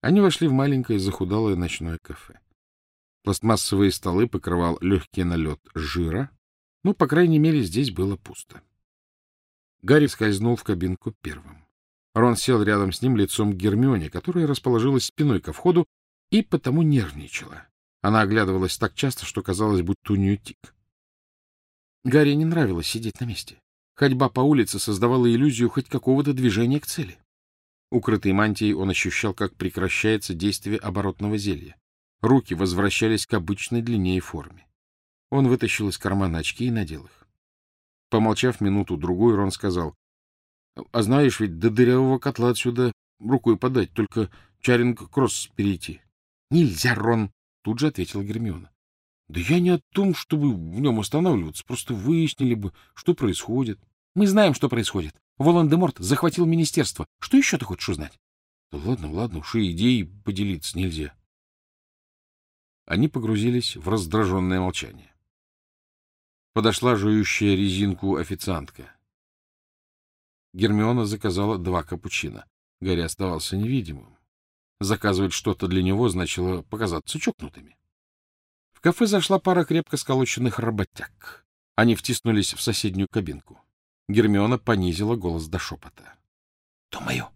Они вошли в маленькое захудалое ночное кафе. Пластмассовые столы покрывал легкий налет жира, но, по крайней мере, здесь было пусто. Гарри скользнул в кабинку первым. Рон сел рядом с ним лицом к Гермионе, которая расположилась спиной ко входу и потому нервничала. Она оглядывалась так часто, что казалось, будто у нее тик. Гарри не нравилось сидеть на месте. Ходьба по улице создавала иллюзию хоть какого-то движения к цели. Укрытый мантией он ощущал, как прекращается действие оборотного зелья. Руки возвращались к обычной длине и форме. Он вытащил из кармана очки и надел их. Помолчав минуту-другую, Рон сказал, — А знаешь, ведь до дырявого котла отсюда рукой подать, только Чаринг-Кросс перейти. — Нельзя, Рон! — тут же ответила Гермиона. — Да я не о том, чтобы в нем останавливаться, просто выяснили бы, что происходит. — Мы знаем, что происходит. Волан-де-Морт захватил министерство. Что еще ты хочешь узнать? — Да ладно, ладно, уж и идеей поделиться нельзя. Они погрузились в раздраженное молчание. Подошла жующая резинку официантка. Гермиона заказала два капучино. Гарри оставался невидимым. Заказывать что-то для него значило показаться чокнутыми. В кафе зашла пара крепко сколоченных работяг. Они втиснулись в соседнюю кабинку. Гермиона понизила голос до шепота. — Думаю,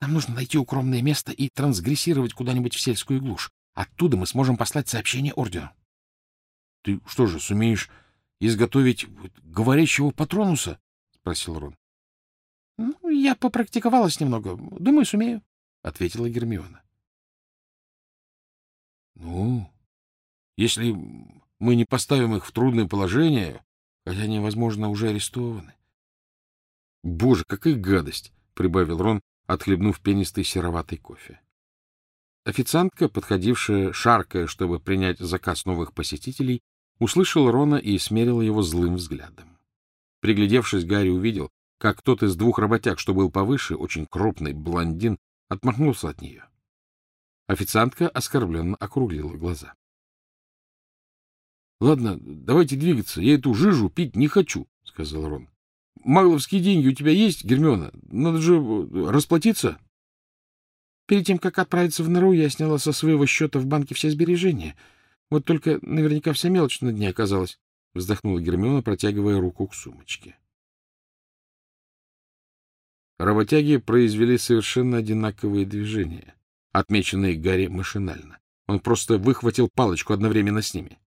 нам нужно найти укромное место и трансгрессировать куда-нибудь в сельскую глушь. Оттуда мы сможем послать сообщение Ордену. — Ты что же, сумеешь изготовить говорящего патронуса? — спросил Рон. — Ну, я попрактиковалась немного. Думаю, сумею, — ответила Гермиона. — Ну, если мы не поставим их в трудное положение, хотя они, возможно, уже арестованы. — Боже, какая гадость! — прибавил Рон, отхлебнув пенистый сероватый кофе. Официантка, подходившая, шаркая, чтобы принять заказ новых посетителей, услышала Рона и смерила его злым взглядом. Приглядевшись, Гарри увидел, как тот из двух работяг, что был повыше, очень крупный блондин, отмахнулся от нее. Официантка оскорбленно округлила глаза. — Ладно, давайте двигаться. Я эту жижу пить не хочу, — сказал Рон. — Магловские деньги у тебя есть, Гермиона? Надо же э, расплатиться. Перед тем, как отправиться в нору, я сняла со своего счета в банке все сбережения. Вот только наверняка вся мелочь на дне оказалась, — вздохнула Гермиона, протягивая руку к сумочке. Работяги произвели совершенно одинаковые движения, отмеченные Гарри машинально. Он просто выхватил палочку одновременно с ними.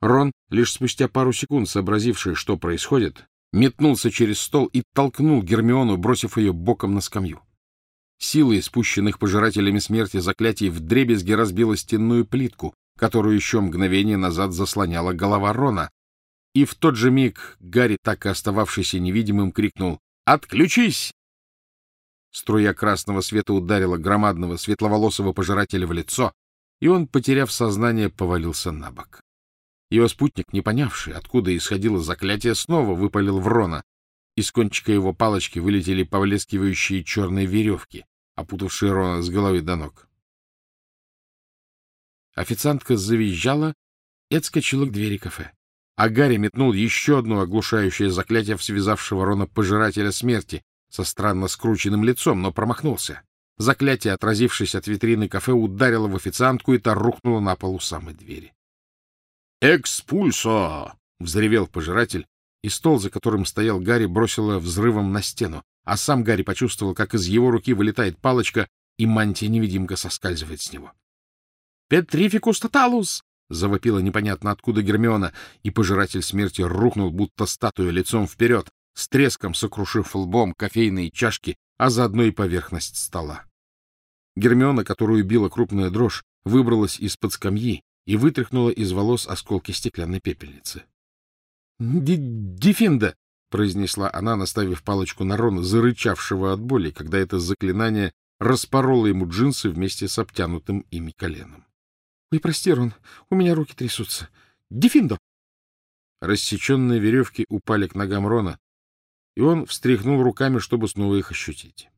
Рон, лишь спустя пару секунд сообразивший, что происходит, метнулся через стол и толкнул Гермиону, бросив ее боком на скамью. Силой спущенных пожирателями смерти заклятий вдребезги разбила стенную плитку, которую еще мгновение назад заслоняла голова Рона. И в тот же миг Гарри, так и остававшийся невидимым, крикнул «Отключись!» Струя красного света ударила громадного светловолосого пожирателя в лицо, и он, потеряв сознание, повалился на бок. Его спутник, не понявший, откуда исходило заклятие, снова выпалил в Рона. Из кончика его палочки вылетели повлескивающие черные веревки, опутавшие Рона с головы до ног. Официантка завизжала и отскочила к двери кафе. А Гарри метнул еще одно оглушающее заклятие в связавшего Рона пожирателя смерти, со странно скрученным лицом, но промахнулся. Заклятие, отразившись от витрины кафе, ударило в официантку, и та рухнула на полу самой двери. «Экспульсо!» — взревел пожиратель, и стол, за которым стоял Гарри, бросило взрывом на стену, а сам Гарри почувствовал, как из его руки вылетает палочка, и мантия-невидимка соскальзывает с него. «Петрификус тоталус!» — завопила непонятно откуда Гермиона, и пожиратель смерти рухнул, будто статуя лицом вперед, с треском сокрушив лбом кофейные чашки, а заодно и поверхность стола. Гермиона, которую била крупная дрожь, выбралась из-под скамьи и вытряхнула из волос осколки стеклянной пепельницы. — Дефинда! — произнесла она, наставив палочку на Рона, зарычавшего от боли, когда это заклинание распороло ему джинсы вместе с обтянутым ими коленом. — Ой, прости, Рон, у меня руки трясутся. Дефиндо! Рассеченные веревки упали к ногам Рона, и он встряхнул руками, чтобы снова их ощутить.